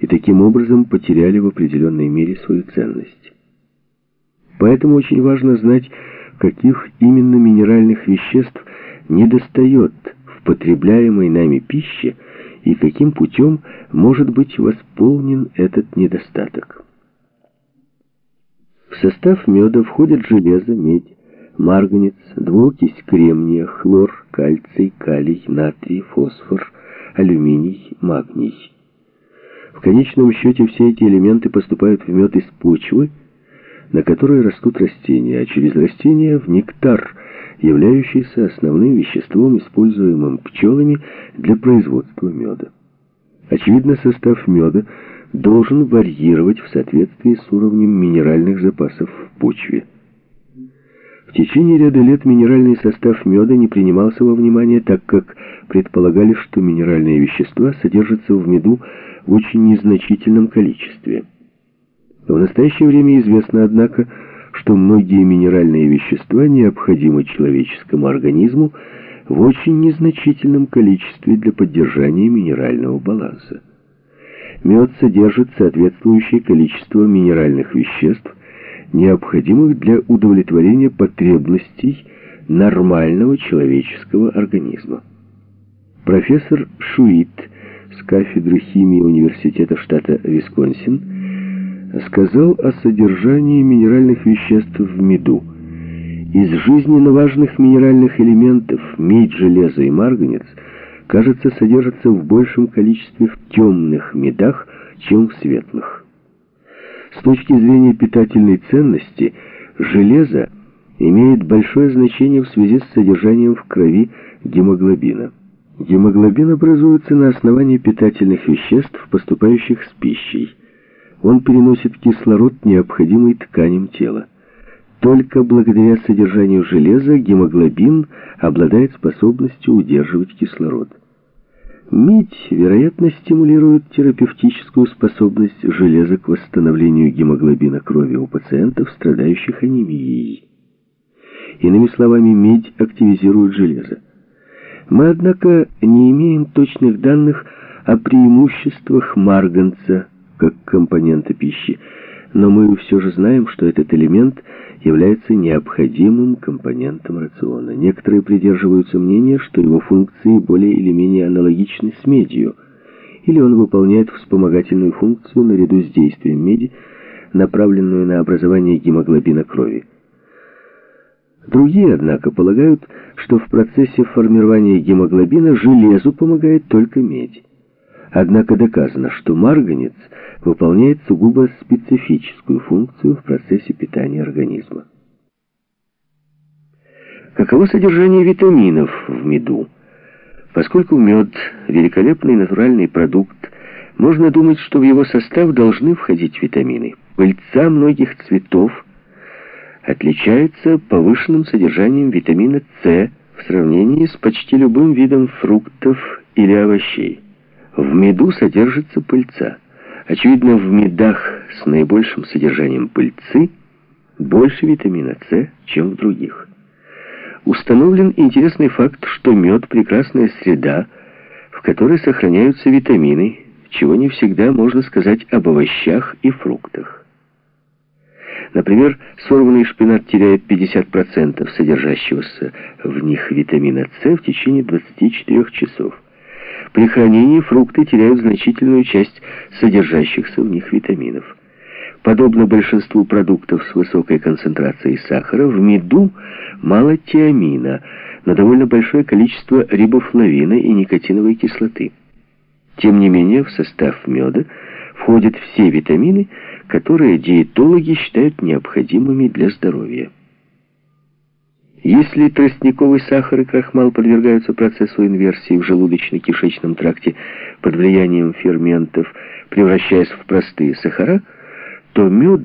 и таким образом потеряли в определенной мере свою ценность. Поэтому очень важно знать, каких именно минеральных веществ недостает в потребляемой нами пище и каким путем может быть восполнен этот недостаток. В состав меда входят железо, медь, марганец, двуокись кремния, хлор, кальций, калий, натрий, фосфор, алюминий, магний. В конечном счете все эти элементы поступают в мед из почвы, на которой растут растения, а через растения в нектар, являющийся основным веществом, используемым пчелами для производства меда. Очевидно, состав меда должен варьировать в соответствии с уровнем минеральных запасов в почве. В течение ряда лет минеральный состав меда не принимался во внимание, так как предполагали, что минеральные вещества содержатся в меду в очень незначительном количестве. В настоящее время известно, однако, что многие минеральные вещества необходимы человеческому организму в очень незначительном количестве для поддержания минерального баланса. Мед содержит соответствующее количество минеральных веществ, необходимых для удовлетворения потребностей нормального человеческого организма. Профессор Шуит с кафедры химии Университета штата Висконсин сказал о содержании минеральных веществ в меду. Из жизненно важных минеральных элементов медь, железо и марганец, кажется, содержатся в большем количестве в темных медах, чем в светлых. С точки зрения питательной ценности, железо имеет большое значение в связи с содержанием в крови гемоглобина. Гемоглобин образуется на основании питательных веществ, поступающих с пищей. Он переносит кислород, необходимый тканям тела. Только благодаря содержанию железа гемоглобин обладает способностью удерживать кислород. Медь, вероятно, стимулирует терапевтическую способность железа к восстановлению гемоглобина крови у пациентов, страдающих анемией. Иными словами, медь активизирует железо. Мы, однако, не имеем точных данных о преимуществах марганца как компонента пищи, но мы все же знаем, что этот элемент является необходимым компонентом рациона. Некоторые придерживаются мнения, что его функции более или менее аналогичны с медью, или он выполняет вспомогательную функцию наряду с действием меди, направленную на образование гемоглобина крови. Другие, однако, полагают, что в процессе формирования гемоглобина железу помогает только медь. Однако доказано, что марганец выполняет сугубо специфическую функцию в процессе питания организма. Каково содержание витаминов в меду? Поскольку мед – великолепный натуральный продукт, можно думать, что в его состав должны входить витамины. Пыльца многих цветов отличается повышенным содержанием витамина С в сравнении с почти любым видом фруктов или овощей. В меду содержится пыльца. Очевидно, в медах с наибольшим содержанием пыльцы больше витамина С, чем в других. Установлен интересный факт, что мед – прекрасная среда, в которой сохраняются витамины, чего не всегда можно сказать об овощах и фруктах. Например, сорванный шпинат теряет 50% содержащегося в них витамина С в течение 24 часов. При хранении фрукты теряют значительную часть содержащихся в них витаминов. Подобно большинству продуктов с высокой концентрацией сахара, в меду мало тиамина, но довольно большое количество рибофлавина и никотиновой кислоты. Тем не менее, в состав меда входят все витамины, которые диетологи считают необходимыми для здоровья. Если тростниковый сахар и крахмал подвергаются процессу инверсии в желудочно-кишечном тракте под влиянием ферментов, превращаясь в простые сахара, то мед,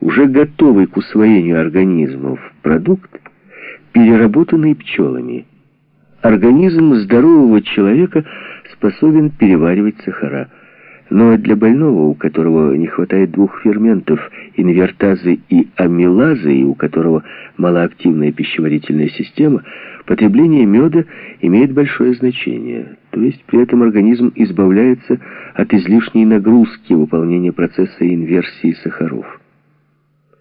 уже готовый к усвоению организмов продукт, переработанный пчелами. Организм здорового человека способен переваривать сахара. Но для больного, у которого не хватает двух ферментов, инвертазы и амилазы, и у которого малоактивная пищеварительная система, потребление меда имеет большое значение. То есть при этом организм избавляется от излишней нагрузки выполнения процесса инверсии сахаров.